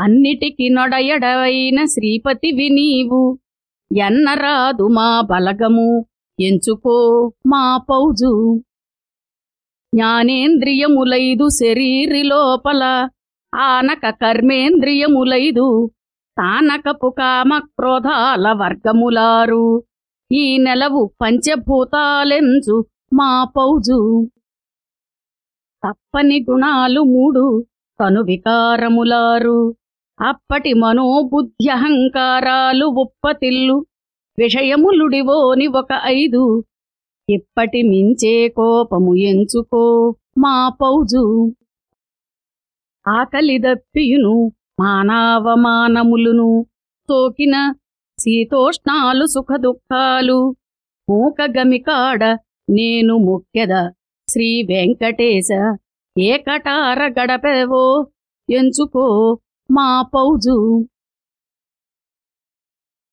అన్నిటికి నొడయడవైన శ్రీపతివి నీవు. ఎన్నరాదు మా బలగము ఎంచుకో మా పౌజు. జ్ఞానేంద్రియములైదు శరీరి లోపల ఆనక కర్మేంద్రియములైదు. తానకపు కామ క్రోధాల వర్గములారు ఈ నెలవు పంచభూతాలెంచు మా పౌజు. తప్పని గుణాలు మూడు తను వికారములారు. అప్పటి మనోబుద్ధ్యహంకారాలు ఉప్పతిల్లు. విషయములుడివోని ఒక ఐదు. ఇప్పటి మించే కోపము ఎంచుకో మా పౌజు. ఆకలి దప్పియును మానవమానములును. తోకిన శీతోష్ణాలు సుఖదుఖాలు. మూకగమికాడ నేను ముఖ్యద శ్రీ వెంకటేశ. ఏకటార గడపెవో ఎంచుకో మా పౌజు